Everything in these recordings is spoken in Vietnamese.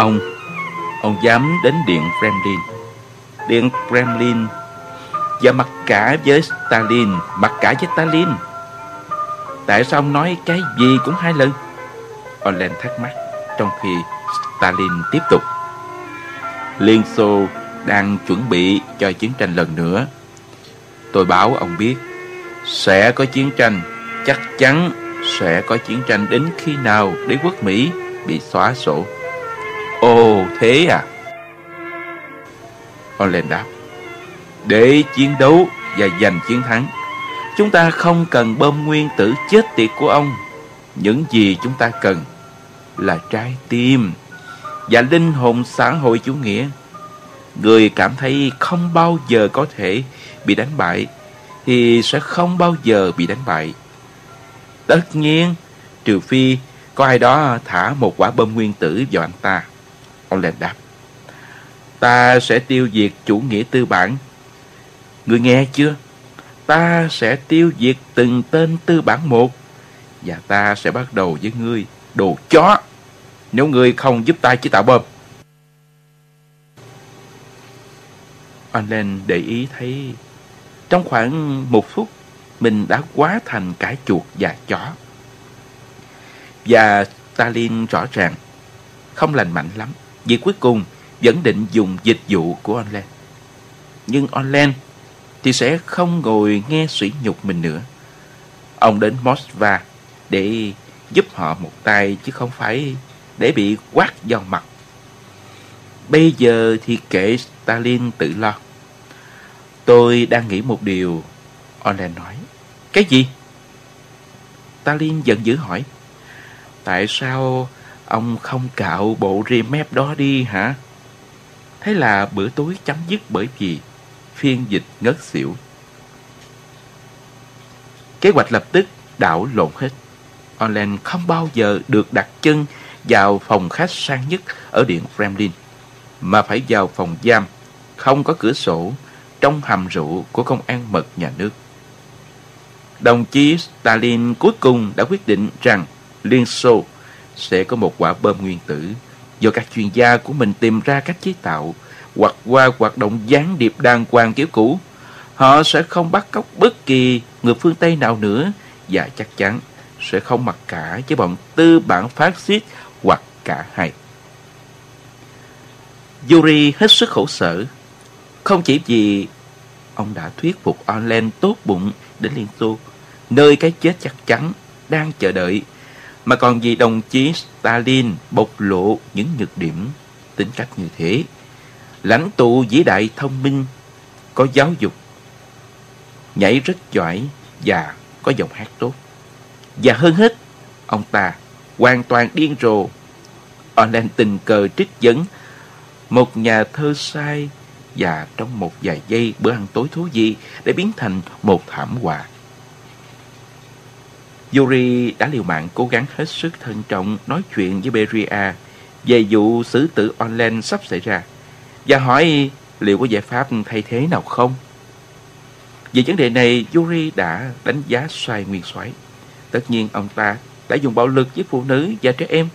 Ông, ông dám đến Điện Kremlin. Điện Kremlin và mặc cả với Stalin, mặc cả với Stalin. Tại sao ông nói cái gì cũng hai lần? Orlen thắc mắc, trong khi Stalin tiếp tục. Liên Xô đang chuẩn bị cho chiến tranh lần nữa. Tôi báo ông biết, sẽ có chiến tranh, chắc chắn sẽ có chiến tranh đến khi nào đế quốc Mỹ bị xóa sổ. Thế à? Orlen đáp. Để chiến đấu và giành chiến thắng, chúng ta không cần bơm nguyên tử chết tiệt của ông. Những gì chúng ta cần là trái tim và linh hồn xã hội chủ nghĩa. Người cảm thấy không bao giờ có thể bị đánh bại thì sẽ không bao giờ bị đánh bại. Tất nhiên, trừ phi có ai đó thả một quả bom nguyên tử vào anh ta. Ông lên đáp. Ta sẽ tiêu diệt chủ nghĩa tư bản. Người nghe chưa? Ta sẽ tiêu diệt từng tên tư bản một. Và ta sẽ bắt đầu với ngươi, đồ chó. Nếu ngươi không giúp ta chỉ tạo bom. Anh lên để ý thấy trong khoảng một phút mình đã quá thành cả chuột và chó. Và Stalin rõ ràng không lành mạnh lắm vì cuối cùng vẫn định dùng dịch vụ của online. Nhưng online thì sẽ không ngồi nghe sỉ nhục mình nữa. Ông đến Moskva để giúp họ một tay chứ không phải để bị quát vào mặt. Bây giờ thì kệ Stalin tự lo. Tôi đang nghĩ một điều, Orlen nói. Cái gì? Stalin giận dữ hỏi. Tại sao ông không cạo bộ ri mép đó đi hả? Thế là bữa tối chấm dứt bởi vì phiên dịch ngất xỉu. Kế hoạch lập tức đảo lộn hết. Orlen không bao giờ được đặt chân vào phòng khách sang nhất ở Điện Kremlin, mà phải vào phòng giam, không có cửa sổ, trong hầm rượu của công an mật nhà nước. Đồng chí Stalin cuối cùng đã quyết định rằng Liên Xô sẽ có một quả bom nguyên tử do các chuyên gia của mình tìm ra cách chế tạo hoặc qua hoạt động gián điệp đàng hoàng kiểu cũ. Họ sẽ không bắt cóc bất kỳ người phương Tây nào nữa và chắc chắn sẽ không mặc cả với bọn tư bản phát xít hoặc cả hai. Yuri hết sức khổ sở. Không chỉ vì ông đã thuyết phục Orlen tốt bụng đến Liên Xô, nơi cái chết chắc chắn đang chờ đợi, mà còn vì đồng chí Stalin bộc lộ những nhược điểm tính cách như thế. Lãnh tụ vĩ đại thông minh, có giáo dục, nhảy rất giỏi và có giọng hát tốt. Và hơn hết, ông ta hoàn toàn điên rồ. Orlen tình cờ trích dẫn một nhà thơ sai và trong một vài giây bữa ăn tối thú vị để biến thành một thảm họa. Yuri đã liều mạng cố gắng hết sức thận trọng nói chuyện với Beria về vụ xử tử online sắp xảy ra và hỏi liệu có giải pháp thay thế nào không. Về vấn đề này, Yuri đã đánh giá sai nguyên soái. Tất nhiên ông ta đã dùng bạo lực với phụ nữ và trẻ em,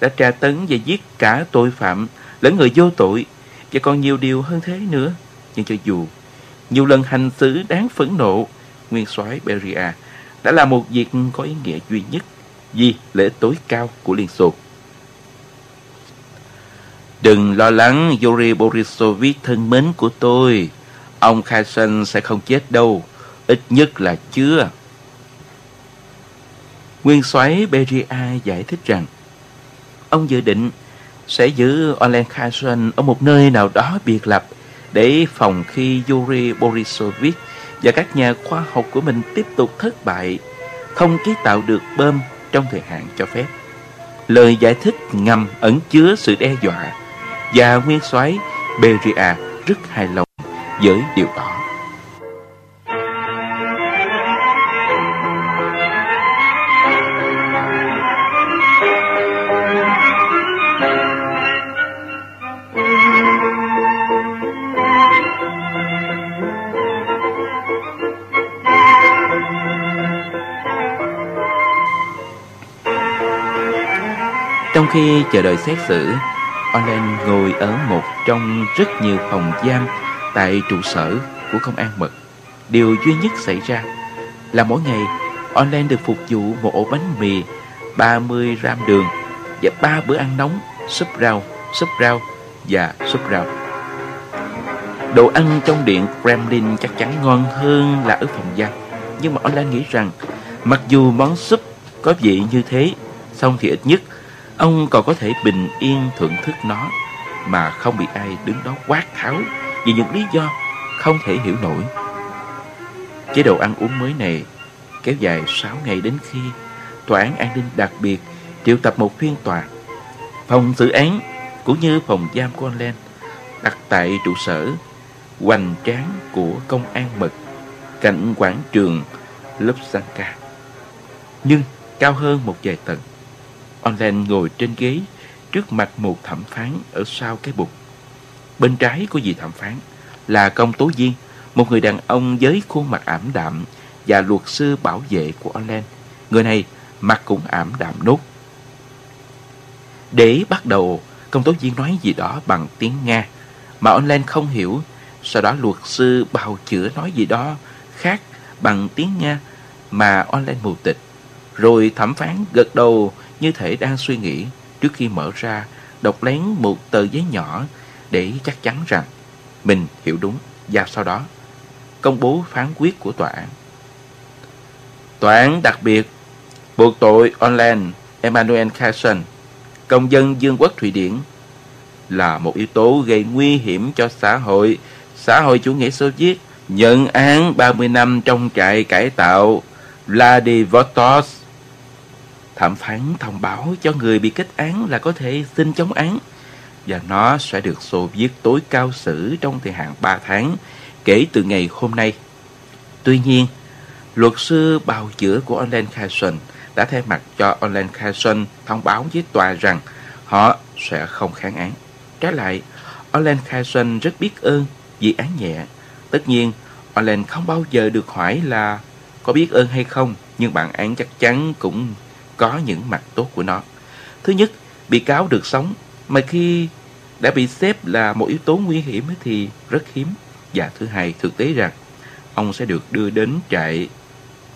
đã tra tấn và giết cả tội phạm lẫn người vô tội và còn nhiều điều hơn thế nữa. Nhưng cho dù nhiều lần hành xử đáng phẫn nộ, nguyên soái Beria đã là một việc có ý nghĩa duy nhất vì lễ tối cao của Liên Xô. Đừng lo lắng Yuri Borisovich thân mến của tôi. Ông Kherson sẽ không chết đâu, ít nhất là chưa. Nguyên soái Beria giải thích rằng ông dự định sẽ giữ Olen Kherson ở một nơi nào đó biệt lập để phòng khi Yuri Borisovich và các nhà khoa học của mình tiếp tục thất bại, không chế tạo được bơm trong thời hạn cho phép. Lời giải thích ngầm ẩn chứa sự đe dọa và nguyên soái Beria rất hài lòng với điều đó. Khi chờ đợi xét xử, Olen ngồi ở một trong rất nhiều phòng giam tại trụ sở của công an mật. Điều duy nhất xảy ra là mỗi ngày Olen được phục vụ một ổ bánh mì 30 gram đường và ba bữa ăn nóng, súp rau, súp rau và súp rau. Đồ ăn trong điện Kremlin chắc chắn ngon hơn là ở phòng giam. Nhưng mà Olen nghĩ rằng mặc dù món súp có vị như thế, xong thì ít nhất ông còn có thể bình yên thưởng thức nó mà không bị ai đứng đó quát tháo vì những lý do không thể hiểu nổi. Chế độ ăn uống mới này kéo dài 6 ngày đến khi Tòa án an ninh đặc biệt triệu tập một phiên tòa. Phòng xử án cũng như phòng giam của anh Len đặt tại trụ sở hoành tráng của công an mật, cạnh quảng trường Lubsanka. Nhưng cao hơn một vài tầng. Orlen ngồi trên ghế trước mặt một thẩm phán ở sau cái bục. Bên trái của vị thẩm phán là công tố viên, một người đàn ông với khuôn mặt ảm đạm và luật sư bảo vệ của Orlen. Người này mặt cũng ảm đạm nốt. Để bắt đầu, công tố viên nói gì đó bằng tiếng Nga mà Orlen không hiểu. Sau đó luật sư bào chữa nói gì đó khác bằng tiếng Nga mà Orlen mù tịch. Rồi thẩm phán gật đầu như thể đang suy nghĩ trước khi mở ra đọc lén một tờ giấy nhỏ để chắc chắn rằng mình hiểu đúng và sau đó công bố phán quyết của tòa án. Tòa án đặc biệt buộc tội online Emmanuel Carson, công dân Dương quốc Thụy Điển, là một yếu tố gây nguy hiểm cho xã hội, xã hội chủ nghĩa Xô Viết, nhận án 30 năm trong trại cải tạo Vladivostok. Thẩm phán thông báo cho người bị kết án là có thể xin chống án và nó sẽ được Xô Viết tối cao xử trong thời hạn 3 tháng kể từ ngày hôm nay. Tuy nhiên, luật sư bào chữa của Online Carson đã thay mặt cho Online Carson thông báo với tòa rằng họ sẽ không kháng án. Trái lại, Olen Carson rất biết ơn vì án nhẹ. Tất nhiên, Olen không bao giờ được hỏi là có biết ơn hay không, nhưng bản án chắc chắn cũng có những mặt tốt của nó. Thứ nhất, bị cáo được sống, mà khi đã bị xếp là một yếu tố nguy hiểm thì rất hiếm. Và thứ hai, thực tế rằng ông sẽ được đưa đến trại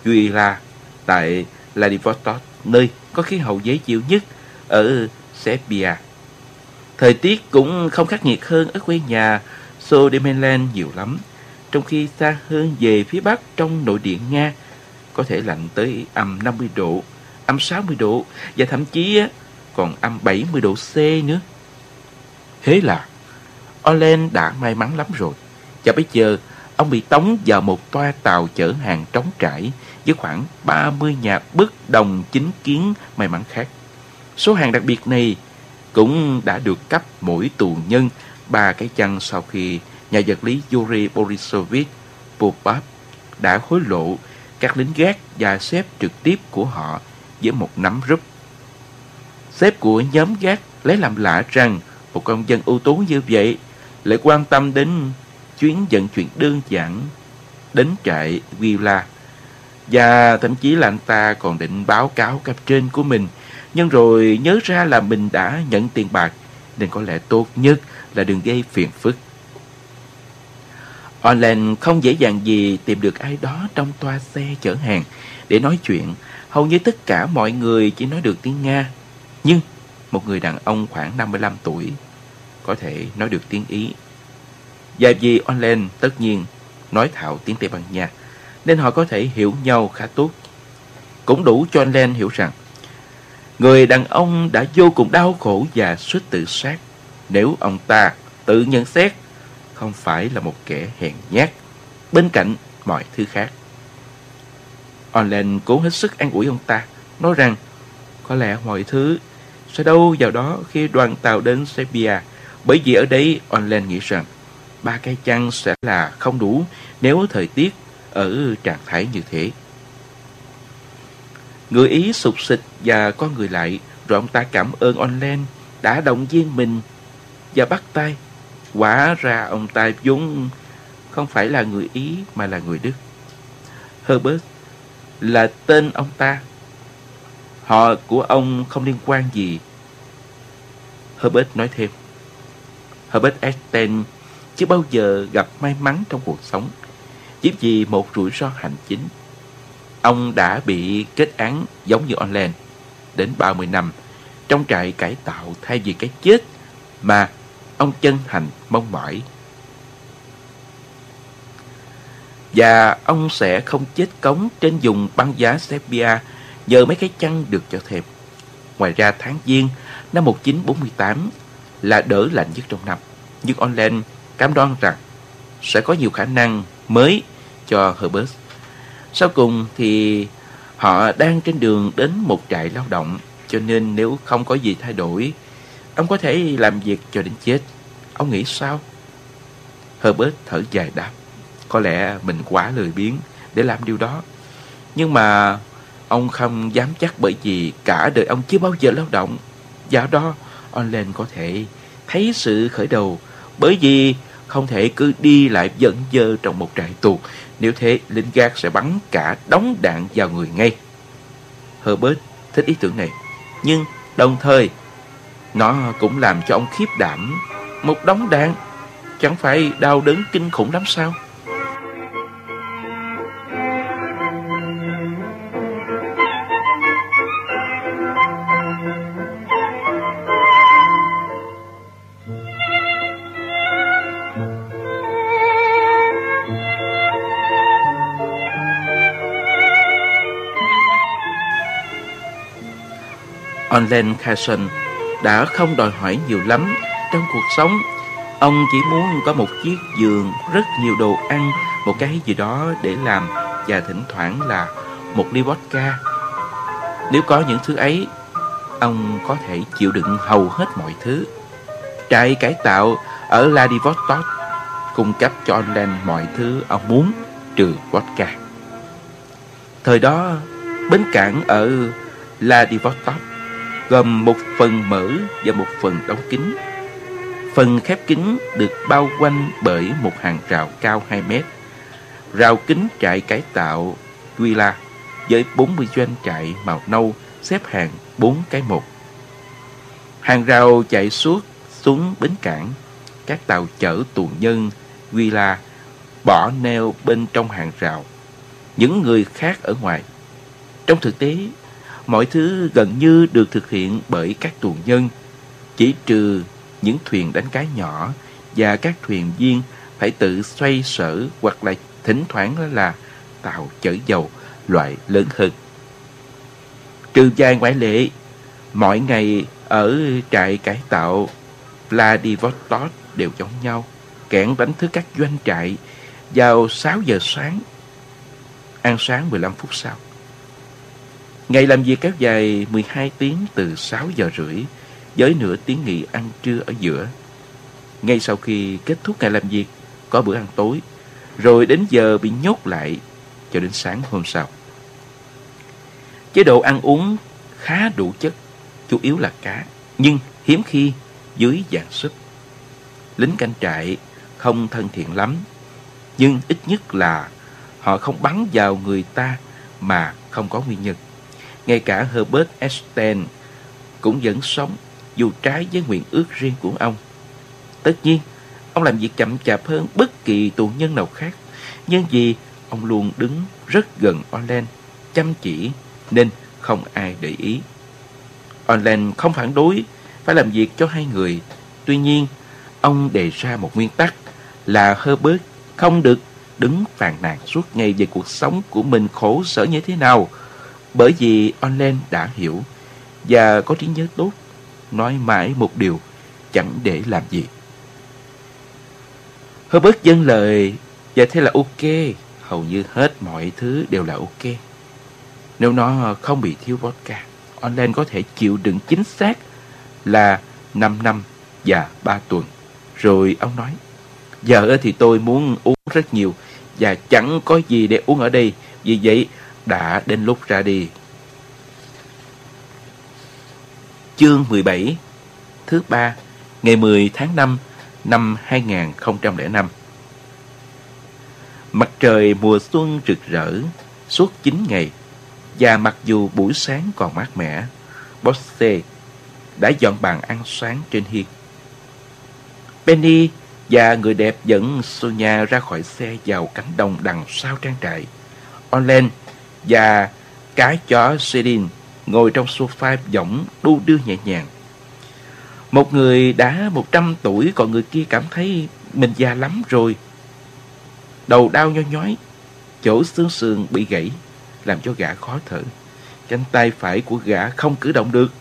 Guila tại Vladivostok, nơi có khí hậu dễ chịu nhất ở Serbia. Thời tiết cũng không khắc nghiệt hơn ở quê nhà Sodemenland nhiều lắm, trong khi xa hơn về phía bắc trong nội địa Nga có thể lạnh tới âm 50 độ, âm 60 độ và thậm chí còn âm 70 độ C nữa. Thế là, Olen đã may mắn lắm rồi. Và bây giờ, ông bị tống vào một toa tàu chở hàng trống trải với khoảng 30 nhà bất đồng chính kiến may mắn khác. Số hàng đặc biệt này cũng đã được cấp mỗi tù nhân ba cái chăn sau khi nhà vật lý Yuri Borisovich Popov đã hối lộ các lính gác và sếp trực tiếp của họ với một nắm rúp. Sếp của nhóm gác lấy làm lạ rằng một công dân ưu tú như vậy lại quan tâm đến chuyến vận chuyển đơn giản, đến trại Villa và thậm chí là anh ta còn định báo cáo cấp trên của mình nhưng rồi nhớ ra là mình đã nhận tiền bạc, Nên có lẽ tốt nhất là đừng gây phiền phức Online không dễ dàng gì tìm được ai đó trong toa xe chở hàng để nói chuyện. Hầu như tất cả mọi người chỉ nói được tiếng Nga. Nhưng một người đàn ông khoảng 55 tuổi có thể nói được tiếng Ý. Và vì online tất nhiên nói thạo tiếng Tây Ban Nha, nên họ có thể hiểu nhau khá tốt. Cũng đủ cho online hiểu rằng, Người đàn ông đã vô cùng đau khổ và suýt tự sát nếu ông ta tự nhận xét không phải là một kẻ hèn nhát bên cạnh mọi thứ khác. Orlen cố hết sức an ủi ông ta, nói rằng có lẽ mọi thứ sẽ đâu vào đó khi đoàn tàu đến Serbia. Bởi vì ở đây Orlen nghĩ rằng ba cây chăn sẽ là không đủ nếu thời tiết ở trạng thái như thế. Người Ý sụp xịt và con người lại Rồi ông ta cảm ơn Orlen Đã động viên mình Và bắt tay Quả ra ông ta vốn Không phải là người Ý mà là người Đức Herbert là tên ông ta Họ của ông không liên quan gì Herbert nói thêm Herbert Einstein chưa bao giờ gặp may mắn trong cuộc sống, chỉ vì một rủi ro hành chính. Ông đã bị kết án giống như Orlen đến 30 năm trong trại cải tạo thay vì cái chết mà ông chân thành mong mỏi. Và ông sẽ không chết cống trên vùng băng giá Serbia nhờ mấy cái chăn được cho thêm. Ngoài ra tháng Giêng năm 1948 là đỡ lạnh nhất trong năm. Nhưng Orlen cam đoan rằng sẽ có nhiều khả năng mới cho Herbert. Sau cùng thì họ đang trên đường đến một trại lao động, cho nên nếu không có gì thay đổi, Ông có thể làm việc cho đến chết Ông nghĩ sao Herbert thở dài đáp có lẽ mình quá lười biếng để làm điều đó. Nhưng mà Ông không dám chắc bởi vì Cả đời ông chưa bao giờ lao động. Do đó Orlen có thể thấy sự khởi đầu, Bởi vì không thể cứ đi lại dẫn dơ trong một trại tù. Nếu thế lính gác sẽ bắn cả đống đạn vào người ngay. Herbert thích ý tưởng này, Nhưng đồng thời, Nó cũng làm cho ông khiếp đảm. Một đống đạn, Chẳng phải đau đớn kinh khủng lắm sao? Olen Carson đã không đòi hỏi nhiều lắm trong cuộc sống. Ông chỉ muốn có một chiếc giường, rất nhiều đồ ăn, một cái gì đó để làm và thỉnh thoảng là một ly vodka. Nếu có những thứ ấy, ông có thể chịu đựng hầu hết mọi thứ. Trại cải tạo ở Vladivostok cung cấp cho Olen mọi thứ ông muốn trừ vodka. Thời đó, bến cảng ở Vladivostok gồm một phần mở và một phần đóng kín. Phần khép kín được bao quanh bởi một hàng rào cao 2 mét. Rào kính trại cải tạo Villa với 40 doanh trại màu nâu xếp hàng 4 cái một. Hàng rào chạy suốt xuống bến cảng. Các tàu chở tù nhân Villa bỏ neo bên trong hàng rào. Những người khác ở ngoài. Trong thực tế, mọi thứ gần như được thực hiện bởi các tù nhân, chỉ trừ những thuyền đánh cá nhỏ và các thuyền viên phải tự xoay sở hoặc là thỉnh thoảng là tàu chở dầu loại lớn hơn. Trừ vài ngoại lệ, mỗi ngày ở trại cải tạo Vladivostok đều giống nhau, Kẻn đánh thức các doanh trại vào 6 giờ sáng, ăn sáng 15 phút sau. Ngày làm việc kéo dài 12 tiếng từ 6 giờ rưỡi với nửa tiếng nghỉ ăn trưa ở giữa. Ngay sau khi kết thúc ngày làm việc, có bữa ăn tối, rồi đến giờ bị nhốt lại cho đến sáng hôm sau. Chế độ ăn uống khá đủ chất, chủ yếu là cá, nhưng hiếm khi dưới dạng súp. Lính canh trại không thân thiện lắm, nhưng ít nhất là họ không bắn vào người ta mà không có nguyên nhân. Ngay cả Herbert Einstein cũng vẫn sống dù trái với nguyện ước riêng của ông. Tất nhiên, ông làm việc chậm chạp hơn bất kỳ tù nhân nào khác, nhưng vì ông luôn đứng rất gần Orlen, chăm chỉ nên không ai để ý. Orlen không phản đối phải làm việc cho hai người. Tuy nhiên, ông đề ra một nguyên tắc là Herbert không được đứng phàn nàn suốt ngày về cuộc sống của mình khổ sở như thế nào. Bởi vì Online đã hiểu và có trí nhớ tốt, nói mãi một điều chẳng để làm gì. Herbert dâng lời và thế là ok, hầu như hết mọi thứ đều là ok. Nếu nó không bị thiếu vodka, Online có thể chịu đựng chính xác là 5 năm và 3 tuần. Rồi ông nói, giờ thì tôi muốn uống rất nhiều và chẳng có gì để uống ở đây. Vì vậy đã đến lúc ra đi. Chương 17 Thứ ba Ngày 10 tháng 5 năm 2005 Mặt trời mùa xuân rực rỡ suốt 9 ngày và mặc dù buổi sáng còn mát mẻ, Bosse đã dọn bàn ăn sáng trên hiên. Penny và người đẹp dẫn Sonia ra khỏi xe vào cánh đồng đằng sau trang trại. Orlen và cái chó Sedin ngồi trong sofa võng đu đưa nhẹ nhàng. Một người đã 100 tuổi còn người kia cảm thấy mình già lắm rồi. Đầu đau nho nhói, chỗ xương sườn bị gãy, làm cho gã khó thở. Cánh tay phải của gã không cử động được.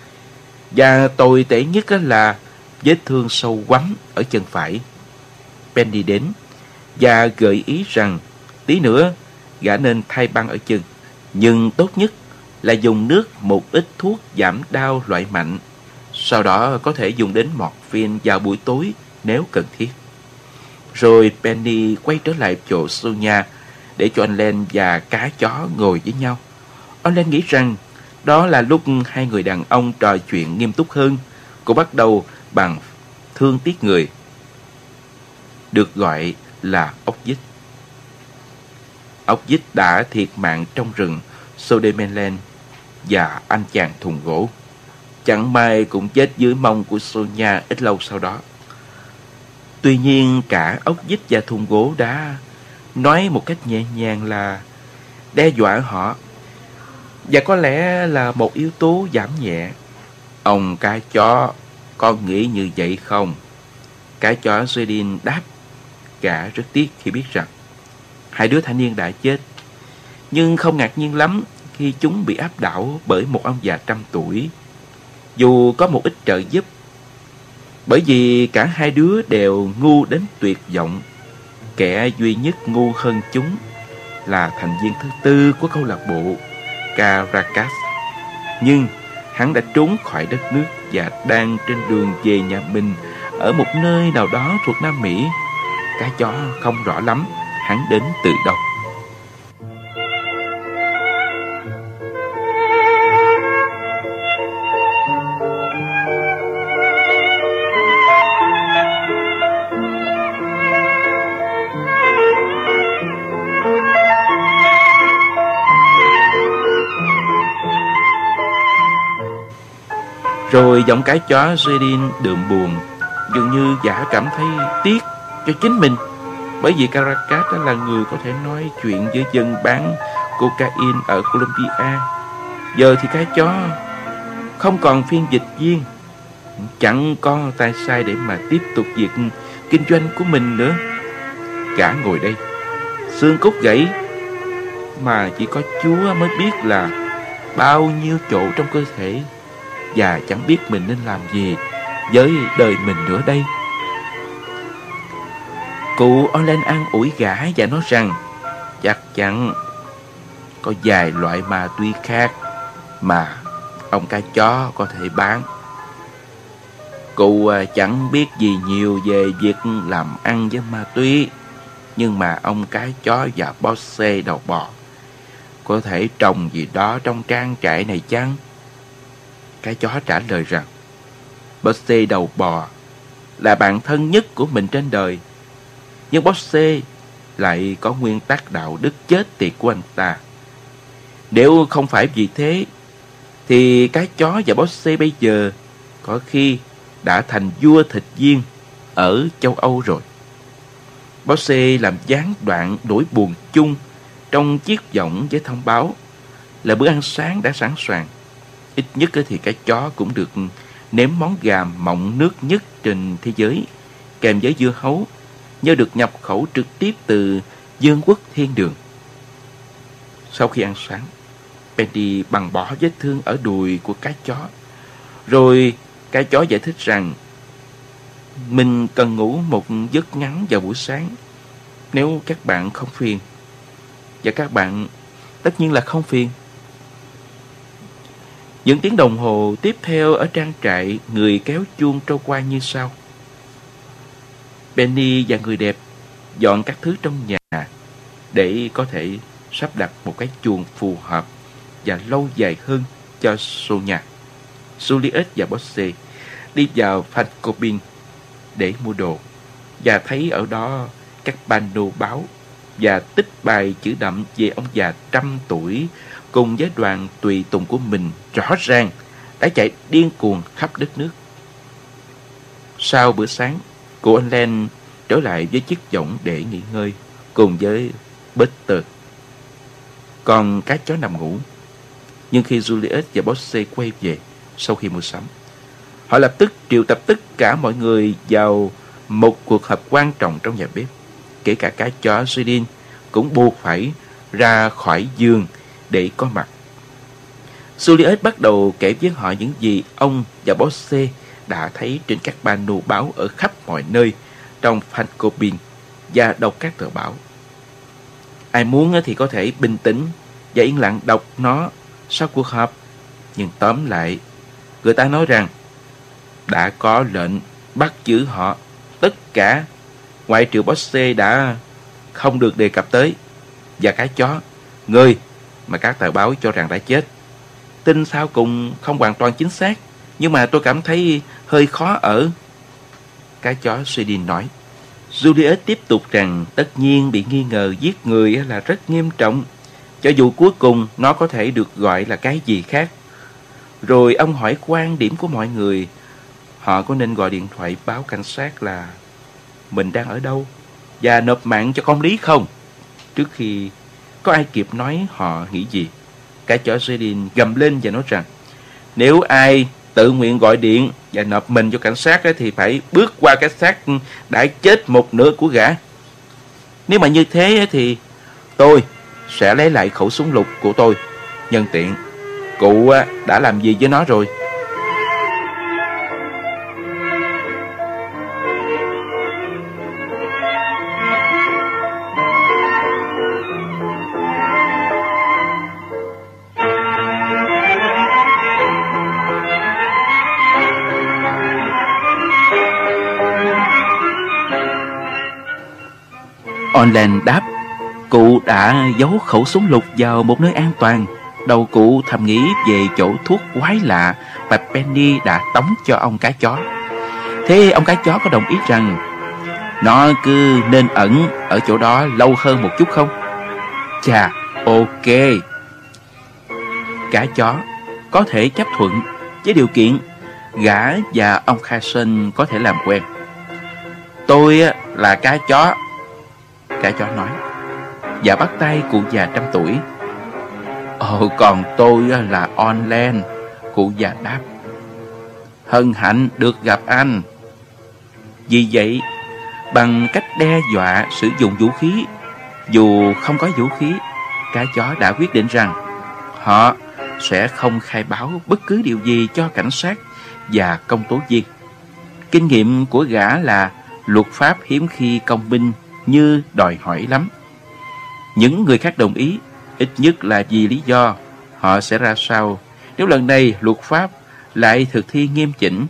Và tồi tệ nhất là vết thương sâu quắm ở chân phải. Penny đến và gợi ý rằng tí nữa gã nên thay băng ở chân. Nhưng tốt nhất là dùng nước một ít thuốc giảm đau loại mạnh. Sau đó có thể dùng đến morphine vào buổi tối nếu cần thiết. Rồi Penny quay trở lại chỗ Sonia để cho anh Len và cá chó ngồi với nhau. Anh Len nghĩ rằng đó là lúc hai người đàn ông trò chuyện nghiêm túc hơn. Cô bắt đầu bằng thương tiếc người. Được gọi là ốc dích. Ốc dít đã thiệt mạng trong rừng Sodemenland và anh chàng thùng gỗ. Chẳng may cũng chết dưới mông của Sonia ít lâu sau đó. Tuy nhiên cả ốc dít và thùng gỗ đã nói một cách nhẹ nhàng là đe dọa họ. Và có lẽ là một yếu tố giảm nhẹ. Ông cá chó, con nghĩ như vậy không? Cá chó Sweden đáp, cả rất tiếc khi biết rằng hai đứa thanh niên đã chết. Nhưng không ngạc nhiên lắm khi chúng bị áp đảo bởi một ông già trăm tuổi. Dù có một ít trợ giúp, bởi vì cả hai đứa đều ngu đến tuyệt vọng. Kẻ duy nhất ngu hơn chúng là thành viên thứ tư của câu lạc bộ Caracas. Nhưng hắn đã trốn khỏi đất nước và đang trên đường về nhà mình ở một nơi nào đó thuộc Nam Mỹ. Cái chó không rõ lắm hắn đến từ đâu. Rồi giọng cái chó Zedin đượm buồn Dường như giả cảm thấy tiếc cho chính mình bởi vì Caracas là người có thể nói chuyện với dân bán cocaine ở Colombia Giờ thì cái chó không còn phiên dịch viên, Chẳng có tay sai để mà tiếp tục việc kinh doanh của mình nữa Cả ngồi đây, Xương cốt gãy Mà chỉ có Chúa mới biết là Bao nhiêu chỗ trong cơ thể và chẳng biết mình nên làm gì với đời mình nữa đây. Cụ Olen an ủi gã và nói rằng chắc chắn có vài loại ma túy khác mà ông cá chó có thể bán. Cụ à, chẳng biết gì nhiều về việc làm ăn với ma túy, nhưng mà ông cá chó và bosse đầu bò có thể trồng gì đó trong trang trại này chăng? Cái chó trả lời rằng Bosse đầu bò là bạn thân nhất của mình trên đời. Nhưng Bosse lại có nguyên tắc đạo đức chết tiệt của anh ta. Nếu không phải vì thế, thì cái chó và Bosse bây giờ có khi đã thành vua thịt viên ở châu Âu rồi. Bosse làm gián đoạn nỗi buồn chung trong chiếc giọng với thông báo là bữa ăn sáng đã sẵn sàng. Ít nhất thì cái chó cũng được nếm món gà mọng nước nhất trên thế giới, kèm với dưa hấu, nhờ được nhập khẩu trực tiếp từ Dương quốc thiên đường. Sau khi ăn sáng, Penny bằng bỏ vết thương ở đùi của cái chó. Rồi cái chó giải thích rằng mình cần ngủ một giấc ngắn vào buổi sáng nếu các bạn không phiền. Và các bạn tất nhiên là không phiền. Những tiếng đồng hồ tiếp theo ở trang trại người kéo chuông trôi qua như sau. Benny và người đẹp dọn các thứ trong nhà để có thể sắp đặt một cái chuồng phù hợp và lâu dài hơn cho Sonia. Juliet và Bosse đi vào Fancobin để mua đồ và thấy ở đó các pano báo và tích bài chữ đậm về ông già trăm tuổi cùng với đoàn tùy tùng của mình rõ ràng đã chạy điên cuồng khắp đất nước. Sau bữa sáng, của anh Len trở lại với chiếc võng để nghỉ ngơi cùng với Buster. Còn các chó nằm ngủ. Nhưng khi Juliet và Bosse quay về sau khi mua sắm, họ lập tức triệu tập tất cả mọi người vào một cuộc họp quan trọng trong nhà bếp. Kể cả cái chó Sweden cũng buộc phải ra khỏi giường để có mặt. Juliet bắt đầu kể với họ những gì ông và Bosse đã thấy trên các pano báo ở khắp mọi nơi trong Phancopin và đọc các tờ báo. Ai muốn thì có thể bình tĩnh và yên lặng đọc nó sau cuộc họp. Nhưng tóm lại, người ta nói rằng đã có lệnh bắt giữ họ. Tất cả, ngoại trừ Bosse đã không được đề cập tới. Và cái chó, người mà các tờ báo cho rằng đã chết. Tin sao cùng không hoàn toàn chính xác, nhưng mà tôi cảm thấy hơi khó ở. Cái chó Sweden nói. Julius tiếp tục rằng tất nhiên bị nghi ngờ giết người là rất nghiêm trọng, cho dù cuối cùng nó có thể được gọi là cái gì khác. Rồi ông hỏi quan điểm của mọi người, họ có nên gọi điện thoại báo cảnh sát là mình đang ở đâu và nộp mạng cho công lý không? Trước khi có ai kịp nói họ nghĩ gì, cái chó Zedin gầm lên và nói rằng nếu ai tự nguyện gọi điện và nộp mình cho cảnh sát thì phải bước qua cái xác đã chết một nửa của gã. Nếu mà như thế thì tôi sẽ lấy lại khẩu súng lục của tôi. Nhân tiện, cụ đã làm gì với nó rồi? Online đáp Cụ đã giấu khẩu súng lục vào một nơi an toàn Đầu cụ thầm nghĩ về chỗ thuốc quái lạ Và Penny đã tống cho ông cá chó Thế ông cá chó có đồng ý rằng Nó cứ nên ẩn ở chỗ đó lâu hơn một chút không? Chà, ok Cá chó có thể chấp thuận với điều kiện gã và ông Carson có thể làm quen. Tôi là cá chó Cả chó nói, Và bắt tay cụ già trăm tuổi. Ồ còn tôi là online Cụ già đáp. Hân hạnh được gặp anh. Vì vậy, Bằng cách đe dọa sử dụng vũ khí, Dù không có vũ khí Cá chó đã quyết định rằng Họ sẽ không khai báo bất cứ điều gì cho cảnh sát và công tố viên. Kinh nghiệm của gã là luật pháp hiếm khi công minh như đòi hỏi lắm. Những người khác đồng ý, ít nhất là vì lý do họ sẽ ra sao nếu lần này luật pháp lại thực thi nghiêm chỉnh.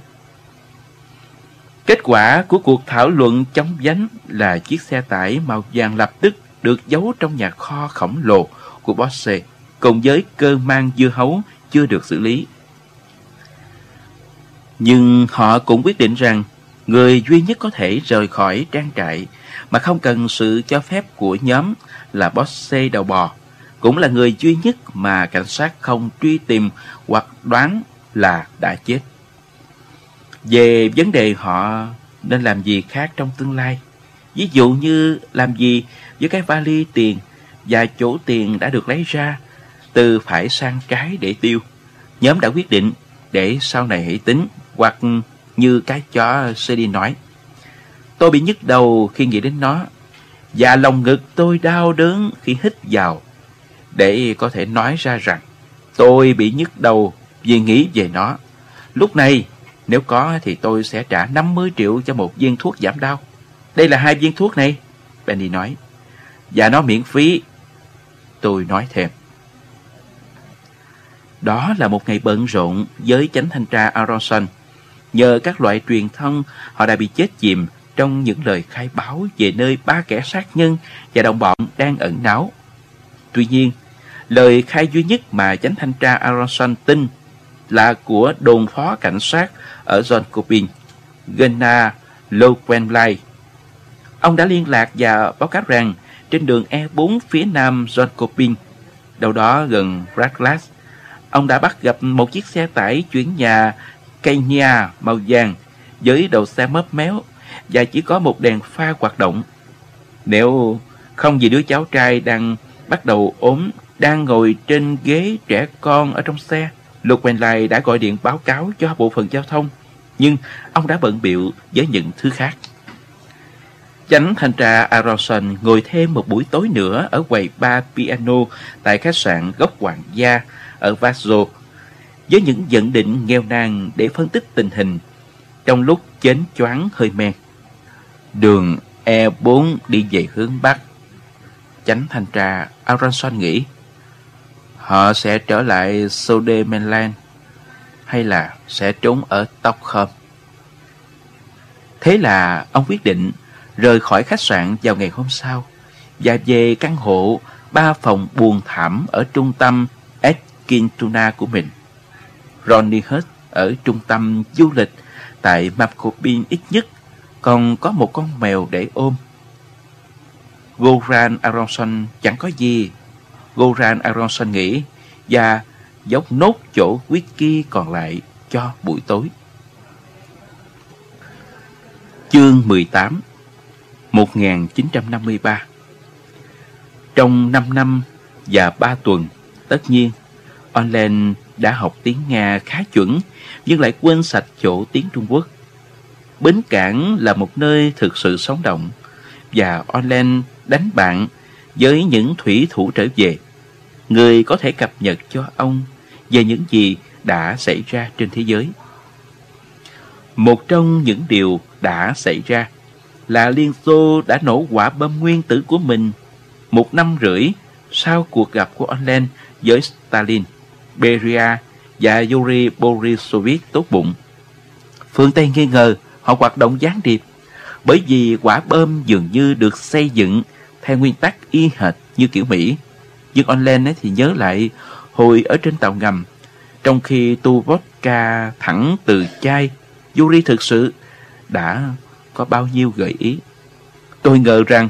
Kết quả của cuộc thảo luận chống dánh là chiếc xe tải màu vàng lập tức được giấu trong nhà kho khổng lồ của Bosse cùng với cơ mang dưa hấu chưa được xử lý. Nhưng họ cũng quyết định rằng người duy nhất có thể rời khỏi trang trại mà không cần sự cho phép của nhóm là Bosse đầu bò, cũng là người duy nhất mà cảnh sát không truy tìm hoặc đoán là đã chết. Về vấn đề họ nên làm gì khác trong tương lai, ví dụ như làm gì với cái vali tiền và chỗ tiền đã được lấy ra từ phải sang trái để tiêu. Nhóm đã quyết định để sau này hãy tính hoặc như cái chó CD nói. Tôi bị nhức đầu khi nghĩ đến nó. Và lòng ngực tôi đau đớn khi hít vào. Để có thể nói ra rằng, Tôi bị nhức đầu vì nghĩ về nó. Lúc này, nếu có thì tôi sẽ trả 50 triệu cho một viên thuốc giảm đau. Đây là hai viên thuốc này, Benny nói. Và nó miễn phí. Tôi nói thêm. Đó là một ngày bận rộn với chánh thanh tra Aronson. Nhờ các loại truyền thông, Họ đã bị chết chìm trong những lời khai báo về nơi ba kẻ sát nhân và đồng bọn đang ẩn náu. Tuy nhiên, lời khai duy nhất mà chánh thanh tra Aronson tin là của đồn phó cảnh sát ở John Copin, Gunnar Lowenlay. Ông đã liên lạc và báo cáo rằng trên đường E4 phía nam John Copin, đâu đó gần Radcliffe, ông đã bắt gặp một chiếc xe tải chuyển nhà Kenya màu vàng với đầu xe mấp méo và chỉ có một đèn pha hoạt động. Nếu không vì đứa cháu trai đang bắt đầu ốm, đang ngồi trên ghế trẻ con ở trong xe, Lục Quỳnh Lai đã gọi điện báo cáo cho bộ phận giao thông, nhưng ông đã bận biệu với những thứ khác. Chánh thanh tra Aronson ngồi thêm một buổi tối nữa ở quầy bar piano tại khách sạn gốc Hoàng gia ở Vaso với những nhận định nghèo nàn để phân tích tình hình trong lúc chến choáng hơi men. Đường E4 đi về hướng Bắc. Chánh thanh tra, Aronson nghĩ, họ sẽ trở lại Sodemenland hay là sẽ trốn ở Stockholm. Thế là ông quyết định rời khỏi khách sạn vào ngày hôm sau và về căn hộ ba phòng buồn thảm ở trung tâm Eskilstuna của mình. Ronnie Hurst ở trung tâm du lịch tại Mapcopin ít nhất còn có một con mèo để ôm. Goran Aronson chẳng có gì. Goran Aronson nghĩ và dốc nốt chỗ whisky còn lại cho buổi tối. Chương 18 1953 Trong 5 năm và 3 tuần, tất nhiên, Orlen đã học tiếng Nga khá chuẩn nhưng lại quên sạch chỗ tiếng Trung Quốc. Bến Cảng là một nơi thực sự sống động và online đánh bạn với những thủy thủ trở về. Người có thể cập nhật cho ông về những gì đã xảy ra trên thế giới. Một trong những điều đã xảy ra là Liên Xô đã nổ quả bom nguyên tử của mình một năm rưỡi sau cuộc gặp của Orlen với Stalin, Beria và Yuri Borisovich tốt bụng. Phương Tây nghi ngờ họ hoạt động gián điệp bởi vì quả bom dường như được xây dựng theo nguyên tắc y hệt như kiểu Mỹ. Nhưng Orlen thì nhớ lại hồi ở trên tàu ngầm trong khi tu vodka thẳng từ chai Yuri thực sự đã có bao nhiêu gợi ý. Tôi ngờ rằng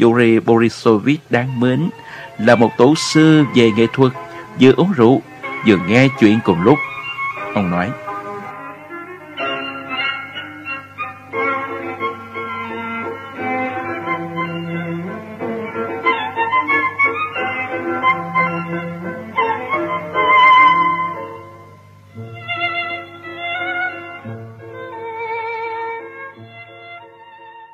Yuri Borisovich đáng mến là một tổ sư về nghệ thuật, vừa uống rượu, vừa nghe chuyện cùng lúc. Ông nói,